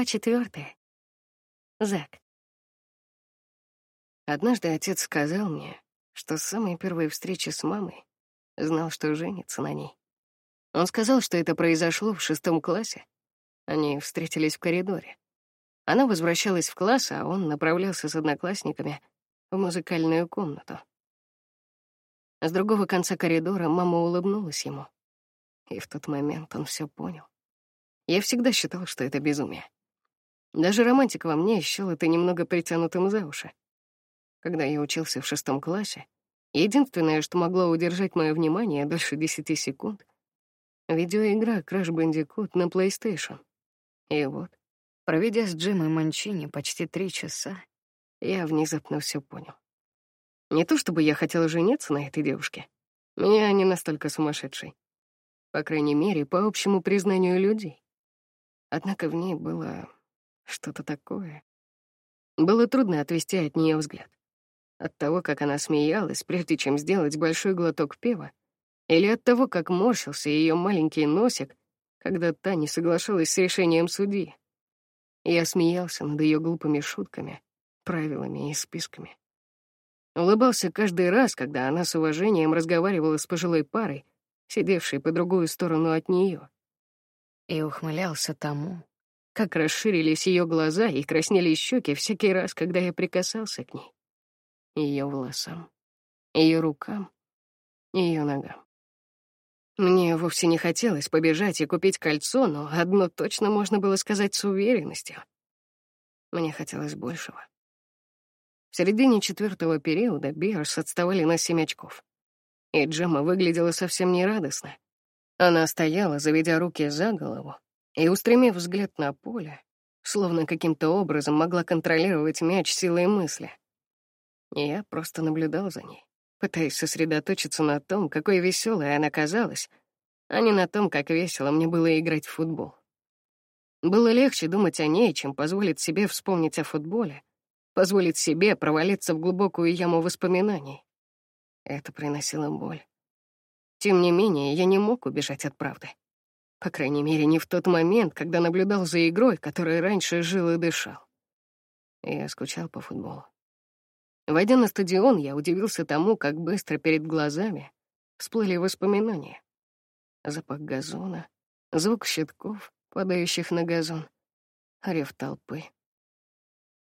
Глава четвертая. Зак. Однажды отец сказал мне, что с самой первой встречи с мамой знал, что женится на ней. Он сказал, что это произошло в шестом классе. Они встретились в коридоре. Она возвращалась в класс, а он направлялся с одноклассниками в музыкальную комнату. С другого конца коридора мама улыбнулась ему. И в тот момент он все понял. Я всегда считал, что это безумие. Даже романтика во мне счёл это немного притянутым за уши. Когда я учился в шестом классе, единственное, что могло удержать мое внимание дольше десяти секунд — видеоигра Crash Bandicoot на PlayStation. И вот, проведя с Джимой Манчини почти три часа, я внезапно все понял. Не то чтобы я хотел жениться на этой девушке. Я не настолько сумасшедший. По крайней мере, по общему признанию людей. Однако в ней было что-то такое. Было трудно отвести от нее взгляд. От того, как она смеялась, прежде чем сделать большой глоток пива, или от того, как морщился ее маленький носик, когда та не соглашалась с решением судьи. Я смеялся над ее глупыми шутками, правилами и списками. Улыбался каждый раз, когда она с уважением разговаривала с пожилой парой, сидевшей по другую сторону от нее и ухмылялся тому, как расширились ее глаза и краснели щеки всякий раз, когда я прикасался к ней. Ее волосам, ее рукам, ее ногам. Мне вовсе не хотелось побежать и купить кольцо, но одно точно можно было сказать с уверенностью. Мне хотелось большего. В середине четвертого периода Биарс отставали на семь очков. И Джема выглядела совсем нерадостно. Она стояла, заведя руки за голову, и, устремив взгляд на поле, словно каким-то образом могла контролировать мяч силой мысли. Я просто наблюдал за ней, пытаясь сосредоточиться на том, какой веселой она казалась, а не на том, как весело мне было играть в футбол. Было легче думать о ней, чем позволить себе вспомнить о футболе, позволить себе провалиться в глубокую яму воспоминаний. Это приносило боль. Тем не менее, я не мог убежать от правды. По крайней мере, не в тот момент, когда наблюдал за игрой, которой раньше жил и дышал. Я скучал по футболу. Войдя на стадион, я удивился тому, как быстро перед глазами всплыли воспоминания. Запах газона, звук щитков, падающих на газон, рев толпы.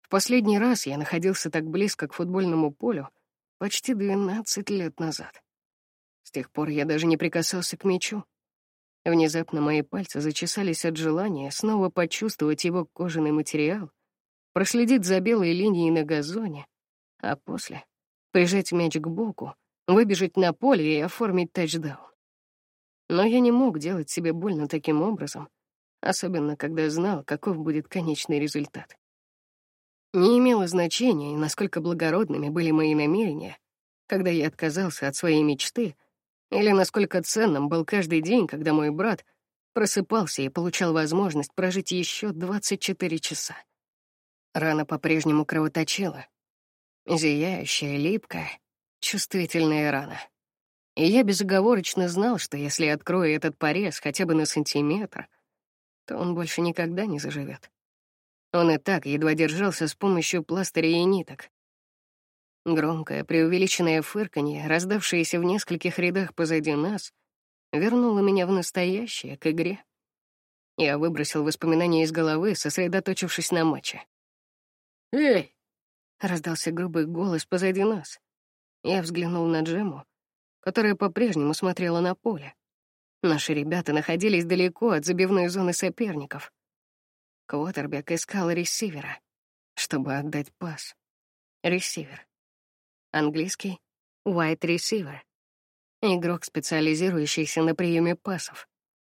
В последний раз я находился так близко к футбольному полю почти 12 лет назад. С тех пор я даже не прикасался к мячу. Внезапно мои пальцы зачесались от желания снова почувствовать его кожаный материал, проследить за белой линией на газоне, а после прижать мяч к боку, выбежать на поле и оформить тачдаун. Но я не мог делать себе больно таким образом, особенно когда знал, каков будет конечный результат. Не имело значения, насколько благородными были мои намерения, когда я отказался от своей мечты или насколько ценным был каждый день, когда мой брат просыпался и получал возможность прожить еще 24 часа. Рана по-прежнему кровоточила. Зияющая, липкая, чувствительная рана. И я безоговорочно знал, что если открою этот порез хотя бы на сантиметр, то он больше никогда не заживет. Он и так едва держался с помощью пластыря и ниток. Громкое, преувеличенное фырканье, раздавшееся в нескольких рядах позади нас, вернуло меня в настоящее, к игре. Я выбросил воспоминания из головы, сосредоточившись на матче. «Эй!» — раздался грубый голос позади нас. Я взглянул на Джему, которая по-прежнему смотрела на поле. Наши ребята находились далеко от забивной зоны соперников. Квотербек искал ресивера, чтобы отдать пас. Ресивер. Английский — wide receiver. Игрок, специализирующийся на приеме пасов.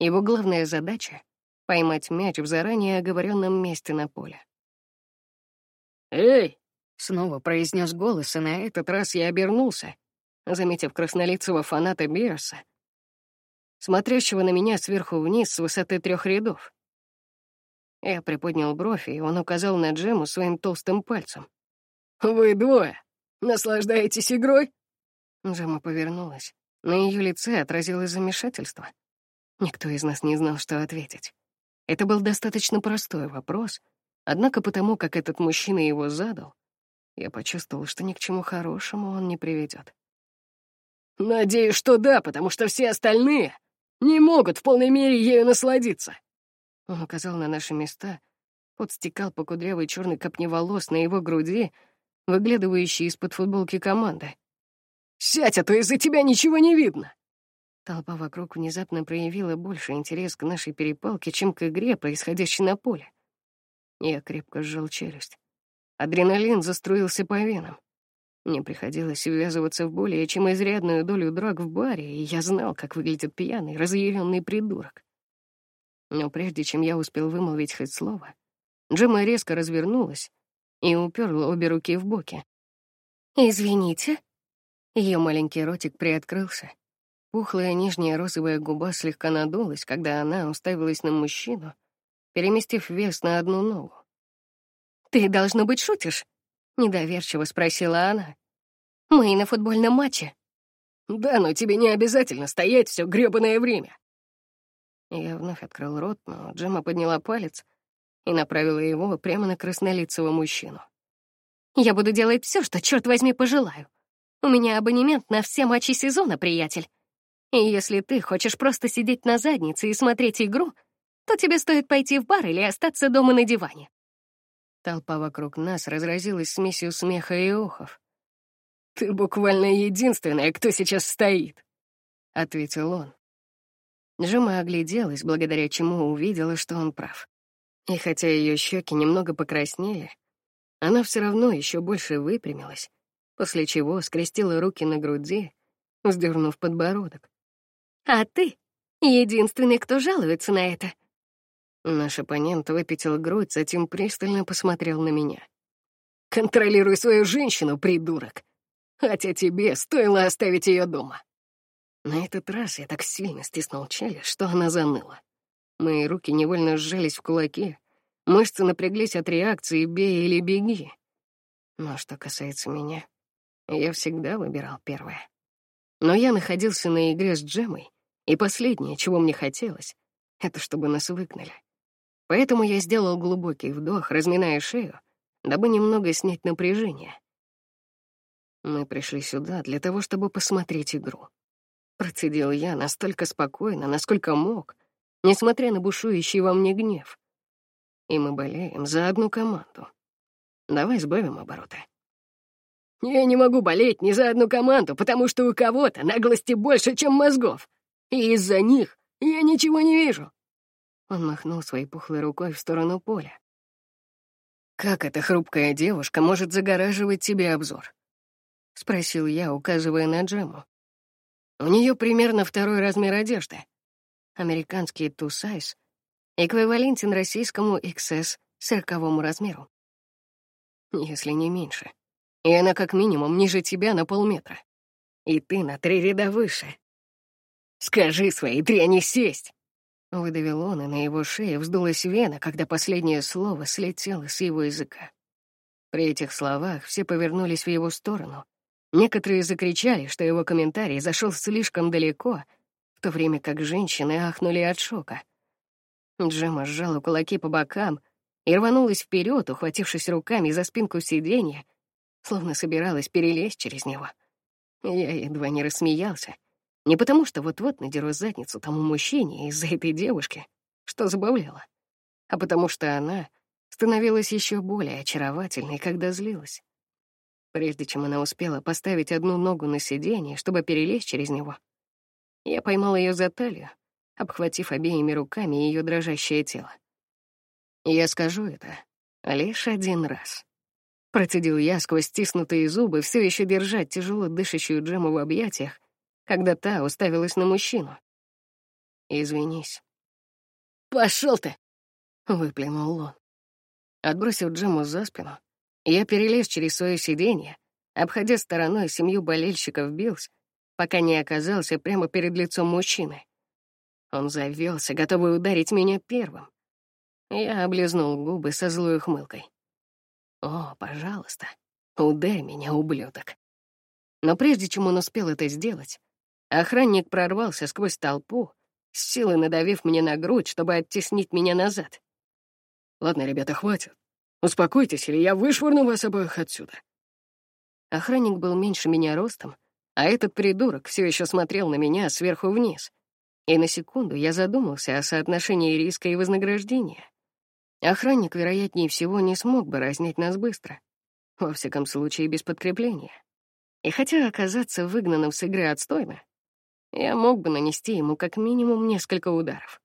Его главная задача — поймать мяч в заранее оговоренном месте на поле. «Эй!» — снова произнес голос, и на этот раз я обернулся, заметив краснолицего фаната Бирса, смотрящего на меня сверху вниз с высоты трех рядов. Я приподнял бровь, и он указал на Джему своим толстым пальцем. «Вы двое Наслаждаетесь игрой?» Джема повернулась. На ее лице отразилось замешательство. Никто из нас не знал, что ответить. Это был достаточно простой вопрос, однако потому, как этот мужчина его задал, я почувствовал, что ни к чему хорошему он не приведет. «Надеюсь, что да, потому что все остальные не могут в полной мере ею насладиться». Он указал на наши места, подстекал по кудрявой черной копне волос на его груди, выглядывающей из-под футболки команды. «Сядь, а то из-за тебя ничего не видно!» Толпа вокруг внезапно проявила больше интерес к нашей перепалке, чем к игре, происходящей на поле. Я крепко сжал челюсть. Адреналин заструился по венам. Мне приходилось ввязываться в более чем изрядную долю драк в баре, и я знал, как выглядит пьяный, разъяренный придурок. Но прежде чем я успел вымолвить хоть слово, Джема резко развернулась и уперла обе руки в боки. «Извините». Ее маленький ротик приоткрылся. Пухлая нижняя розовая губа слегка надулась, когда она уставилась на мужчину, переместив вес на одну ногу. «Ты, должно быть, шутишь?» — недоверчиво спросила она. «Мы на футбольном матче». «Да, но тебе не обязательно стоять все грёбаное время». Я вновь открыл рот, но Джема подняла палец и направила его прямо на краснолицего мужчину. «Я буду делать все, что, черт возьми, пожелаю. У меня абонемент на все матчи сезона, приятель. И если ты хочешь просто сидеть на заднице и смотреть игру, то тебе стоит пойти в бар или остаться дома на диване. Толпа вокруг нас разразилась смесью смеха и охов. «Ты буквально единственная, кто сейчас стоит», — ответил он. Джима огляделась, благодаря чему увидела, что он прав. И хотя ее щеки немного покраснели, она все равно еще больше выпрямилась, после чего скрестила руки на груди, вздернув подбородок. «А ты единственный, кто жалуется на это», Наш оппонент выпятил грудь, затем пристально посмотрел на меня. «Контролируй свою женщину, придурок! Хотя тебе стоило оставить ее дома!» На этот раз я так сильно стиснул челюсть, что она заныла. Мои руки невольно сжались в кулаки, мышцы напряглись от реакции «бей или беги». Но что касается меня, я всегда выбирал первое. Но я находился на игре с Джемой, и последнее, чего мне хотелось, это чтобы нас выгнали. Поэтому я сделал глубокий вдох, разминая шею, дабы немного снять напряжение. Мы пришли сюда для того, чтобы посмотреть игру. Процедил я настолько спокойно, насколько мог, несмотря на бушующий во мне гнев. И мы болеем за одну команду. Давай сбавим обороты. Я не могу болеть ни за одну команду, потому что у кого-то наглости больше, чем мозгов. И из-за них я ничего не вижу. Он махнул своей пухлой рукой в сторону поля. «Как эта хрупкая девушка может загораживать тебе обзор?» — спросил я, указывая на Джему. «У нее примерно второй размер одежды. Американский two size эквивалентен российскому XS сороковому размеру. Если не меньше. И она как минимум ниже тебя на полметра. И ты на три ряда выше. Скажи своей дряни сесть!» Выдавил он, и на его шее вздулась вена, когда последнее слово слетело с его языка. При этих словах все повернулись в его сторону. Некоторые закричали, что его комментарий зашел слишком далеко, то время как женщины ахнули от шока. Джема сжала кулаки по бокам и рванулась вперед, ухватившись руками за спинку сиденья, словно собиралась перелезть через него. Я едва не рассмеялся. Не потому, что вот-вот надеру задницу тому мужчине из-за этой девушки, что забавляло, а потому что она становилась еще более очаровательной, когда злилась. Прежде чем она успела поставить одну ногу на сиденье, чтобы перелезть через него, я поймал ее за талию, обхватив обеими руками ее дрожащее тело. Я скажу это лишь один раз. Процедил я сквозь стиснутые зубы, все еще держа тяжело дышащую Джему в объятиях, когда та уставилась на мужчину. «Извинись». «Пошел ты!» — выплюнул он. Отбросив Джему за спину, я перелез через свое сиденье, обходя стороной семью болельщиков Биллс, пока не оказался прямо перед лицом мужчины. Он завелся, готовый ударить меня первым. Я облизнул губы со злой ухмылкой. «О, пожалуйста, удай меня, ублюдок». Но прежде чем он успел это сделать, Охранник прорвался сквозь толпу, с силой надавив мне на грудь, чтобы оттеснить меня назад. «Ладно, ребята, хватит. Успокойтесь, или я вышвырну вас обоих отсюда». Охранник был меньше меня ростом, а этот придурок все еще смотрел на меня сверху вниз. И на секунду я задумался о соотношении риска и вознаграждения. Охранник, вероятнее всего, не смог бы разнять нас быстро. Во всяком случае, без подкрепления. И хотя оказаться выгнанным с игры отстойно, я мог бы нанести ему как минимум несколько ударов.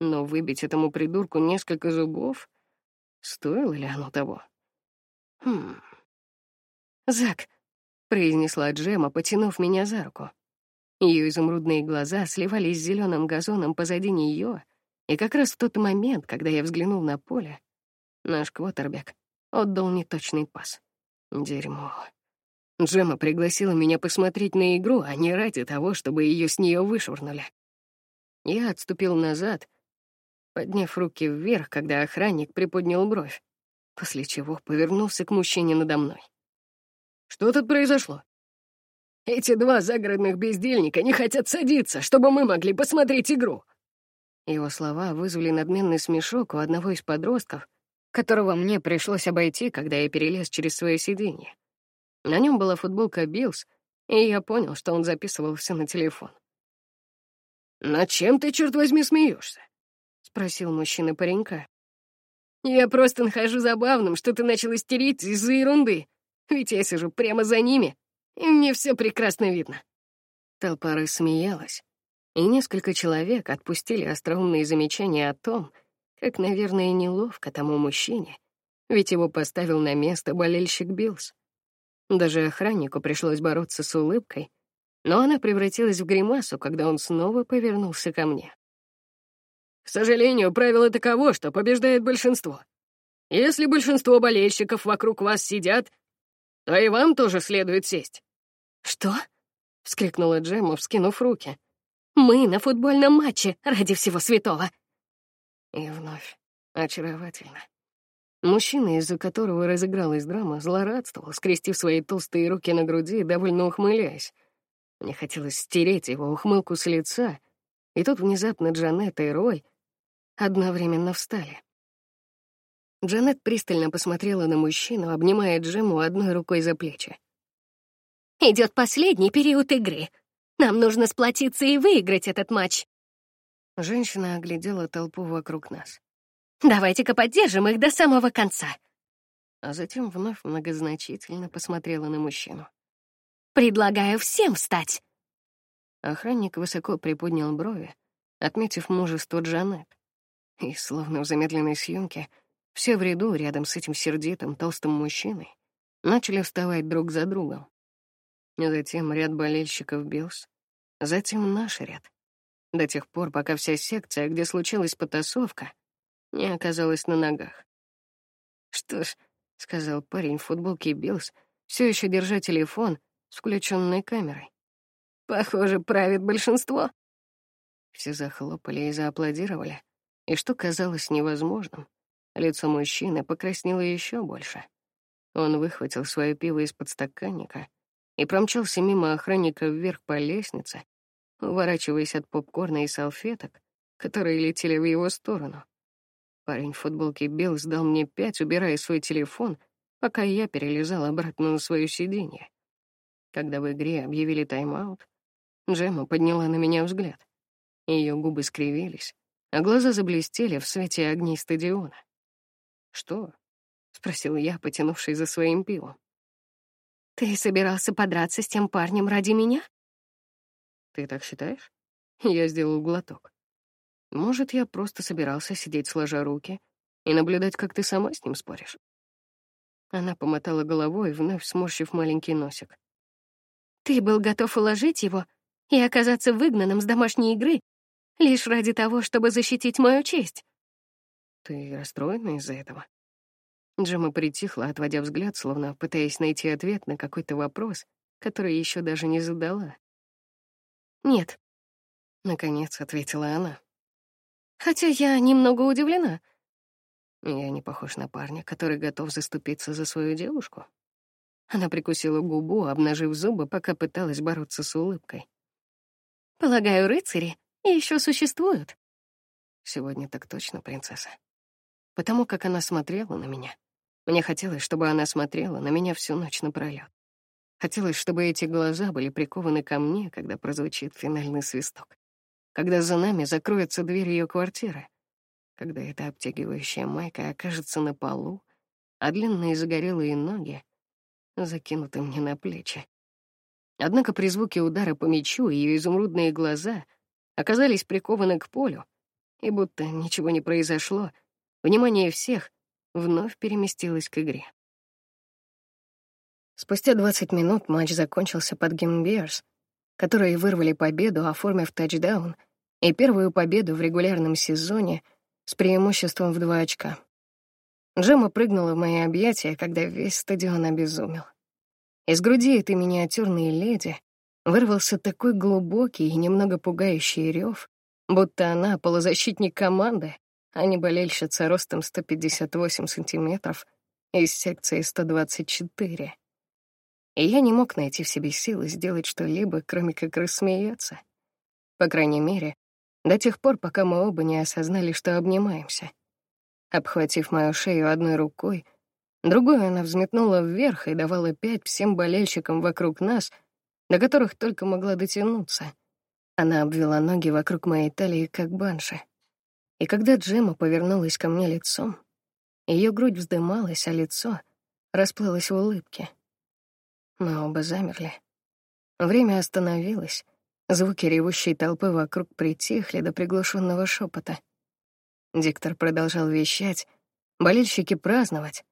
Но выбить этому придурку несколько зубов, стоило ли оно того? Хм. «Зак», — произнесла Джема, потянув меня за руку. Ее изумрудные глаза сливались с зеленым газоном позади нее, и как раз в тот момент, когда я взглянул на поле, наш квотербек отдал неточный пас. Дерьмо. Джема пригласила меня посмотреть на игру, а не ради того, чтобы ее с нее вышвырнули. Я отступил назад, подняв руки вверх, когда охранник приподнял бровь, после чего повернулся к мужчине надо мной. «Что тут произошло?» «Эти два загородных бездельника не хотят садиться, чтобы мы могли посмотреть игру!» Его слова вызвали надменный смешок у одного из подростков, которого мне пришлось обойти, когда я перелез через свое сиденье. На нем была футболка Биллс, и я понял, что он записывал все на телефон. «Над чем ты, черт возьми, смеешься?» — спросил мужчина паренька. «Я просто нахожу забавным, что ты начал истерить из-за ерунды, ведь я сижу прямо за ними, и мне все прекрасно видно». Толпа рассмеялась, и несколько человек отпустили остроумные замечания о том, как, наверное, неловко тому мужчине, ведь его поставил на место болельщик Биллс. Даже охраннику пришлось бороться с улыбкой, но она превратилась в гримасу, когда он снова повернулся ко мне. «К сожалению, правило таково, что побеждает большинство. Если большинство болельщиков вокруг вас сидят, то и вам тоже следует сесть». «Что?» — вскрикнула Джемма, вскинув руки. «Мы на футбольном матче, ради всего святого!» И вновь очаровательно. Мужчина, из-за которого разыгралась драма, злорадствовал, скрестив свои толстые руки на груди, довольно ухмыляясь. Мне хотелось стереть его ухмылку с лица, и тут внезапно Джанет и Рой одновременно встали. Джанет пристально посмотрела на мужчину, обнимая Джему одной рукой за плечи. Идет последний период игры. Нам нужно сплотиться и выиграть этот матч». Женщина оглядела толпу вокруг нас. Давайте-ка поддержим их до самого конца. А затем вновь многозначительно посмотрела на мужчину. Предлагаю всем встать. Охранник высоко приподнял брови, отметив мужество Джанет. И, словно в замедленной съемке, все в ряду рядом с этим сердитым толстым мужчиной начали вставать друг за другом. Затем ряд болельщиков Биллс, затем наш ряд. До тех пор, пока вся секция, где случилась потасовка, не оказалась на ногах. «Что ж», — сказал парень в футболке Биллс, все еще держа телефон с включенной камерой. «Похоже, правит большинство». Все захлопали и зааплодировали, и что казалось невозможным, лицо мужчины покраснело еще больше. Он выхватил свое пиво из подстаканника и промчался мимо охранника вверх по лестнице, уворачиваясь от попкорна и салфеток, которые летели в его сторону. Парень в футболке Билл сдал мне пять, убирая свой телефон, пока я перелезал обратно на свое сиденье. Когда в игре объявили тайм-аут, Джема подняла на меня взгляд. Ее губы скривились, а глаза заблестели в свете огней стадиона. «Что?» — спросил я, потянувшись за своим пивом. «Ты собирался подраться с тем парнем ради меня?» «Ты так считаешь?» Я сделал глоток. Может, я просто собирался сидеть сложа руки и наблюдать, как ты сама с ним споришь. Она помотала головой, вновь сморщив маленький носик. Ты был готов уложить его и оказаться выгнанным с домашней игры лишь ради того, чтобы защитить мою честь. Ты расстроена из-за этого? Джема притихла, отводя взгляд, словно пытаясь найти ответ на какой-то вопрос, который еще даже не задала. «Нет», — наконец ответила она. Хотя я немного удивлена. Я не похож на парня, который готов заступиться за свою девушку. Она прикусила губу, обнажив зубы, пока пыталась бороться с улыбкой. Полагаю, рыцари еще существуют. Сегодня так точно, принцесса. Потому как она смотрела на меня. Мне хотелось, чтобы она смотрела на меня всю ночь напролёт. Хотелось, чтобы эти глаза были прикованы ко мне, когда прозвучит финальный свисток. Когда за нами закроется дверь ее квартиры. Когда эта обтягивающая майка окажется на полу, а длинные загорелые ноги закинуты мне на плечи. Однако при звуке удара по мячу ее изумрудные глаза оказались прикованы к полю, и будто ничего не произошло, внимание всех вновь переместилось к игре. Спустя 20 минут матч закончился под гимн Бирс, которые вырвали победу, оформив тачдаун и первую победу в регулярном сезоне с преимуществом в два очка. Джема прыгнула в мои объятия, когда весь стадион обезумел. Из груди этой миниатюрной леди вырвался такой глубокий и немного пугающий рев, будто она полузащитник команды, а не болельщица ростом 158 сантиметров из секции 124. И я не мог найти в себе силы сделать что-либо, кроме как рассмеяться. По крайней мере, до тех пор, пока мы оба не осознали, что обнимаемся. Обхватив мою шею одной рукой, другой она взметнула вверх и давала пять всем болельщикам вокруг нас, до которых только могла дотянуться. Она обвела ноги вокруг моей талии, как банши. И когда Джема повернулась ко мне лицом, ее грудь вздымалась, а лицо расплылось в улыбке. Мы оба замерли. Время остановилось, звуки ревущей толпы вокруг притихли до приглушенного шепота. Диктор продолжал вещать, болельщики праздновать,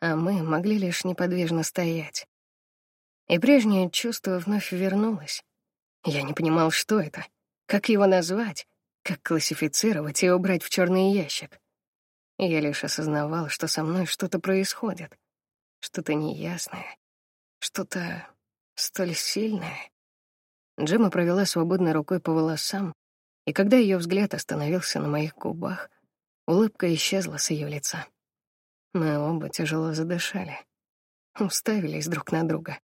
а мы могли лишь неподвижно стоять. И прежнее чувство вновь вернулось. Я не понимал, что это, как его назвать, как классифицировать и убрать в черный ящик. Я лишь осознавал, что со мной что-то происходит, что-то неясное, что-то столь сильное. Джема провела свободной рукой по волосам, и когда ее взгляд остановился на моих губах, улыбка исчезла с ее лица. Мы оба тяжело задышали, уставились друг на друга.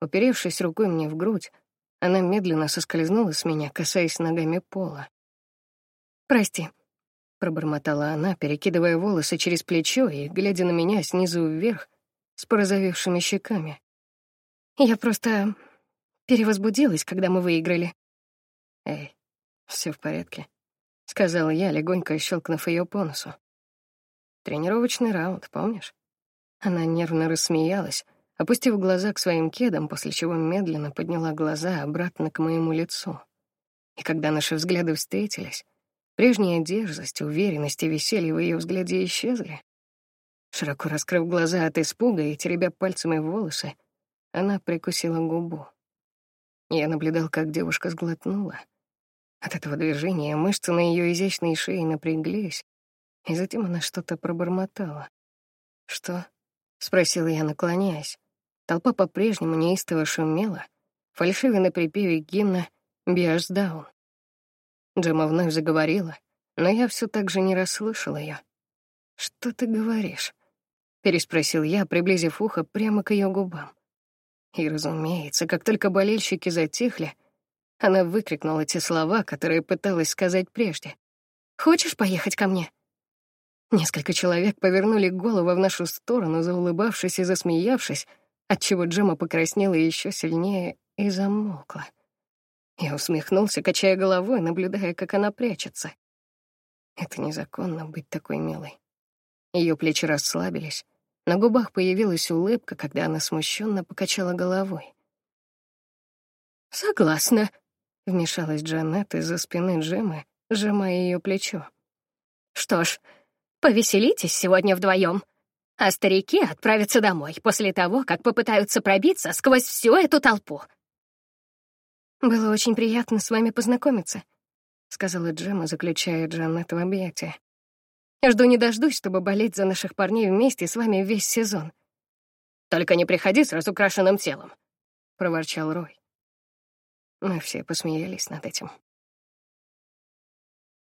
Уперевшись рукой мне в грудь, она медленно соскользнула с меня, касаясь ногами пола. «Прости», — пробормотала она, перекидывая волосы через плечо и глядя на меня снизу вверх с порозовевшими щеками. «Я просто перевозбудилась, когда мы выиграли». «Эй, все в порядке», — сказала я, легонько щелкнув ее по носу. «Тренировочный раунд, помнишь?» Она нервно рассмеялась, опустив глаза к своим кедам, после чего медленно подняла глаза обратно к моему лицу. И когда наши взгляды встретились, прежняя дерзость, уверенность и веселье в ее взгляде исчезли. Широко раскрыв глаза от испуга и теребя пальцами волосы, она прикусила губу. Я наблюдал, как девушка сглотнула. От этого движения мышцы на ее изящной шее напряглись, и затем она что-то пробормотала. «Что?» — спросила я, наклоняясь. Толпа по-прежнему неистово шумела, фальшивя на припеве гимна «Биаш даун». Джема вновь заговорила, но я все так же не расслышал ее. «Что ты говоришь?» — переспросил я, приблизив ухо прямо к ее губам. И, разумеется, как только болельщики затихли, она выкрикнула те слова, которые пыталась сказать прежде. «Хочешь поехать ко мне?» Несколько человек повернули головы в нашу сторону, заулыбавшись и засмеявшись, отчего Джема покраснела еще сильнее и замолкла. Я усмехнулся, качая головой, наблюдая, как она прячется. Это незаконно быть такой милой. Ее плечи расслабились, на губах появилась улыбка, когда она смущенно покачала головой. «Согласна», — вмешалась Джанет из-за спины Джемы, сжимая ее плечо. «Что ж, повеселитесь сегодня вдвоем, а старики отправятся домой после того, как попытаются пробиться сквозь всю эту толпу». «Было очень приятно с вами познакомиться», — сказала Джема, заключая Джанет в объятия. Жду не дождусь, чтобы болеть за наших парней вместе с вами весь сезон. «Только не приходи с разукрашенным телом», — проворчал Рой. Мы все посмеялись над этим.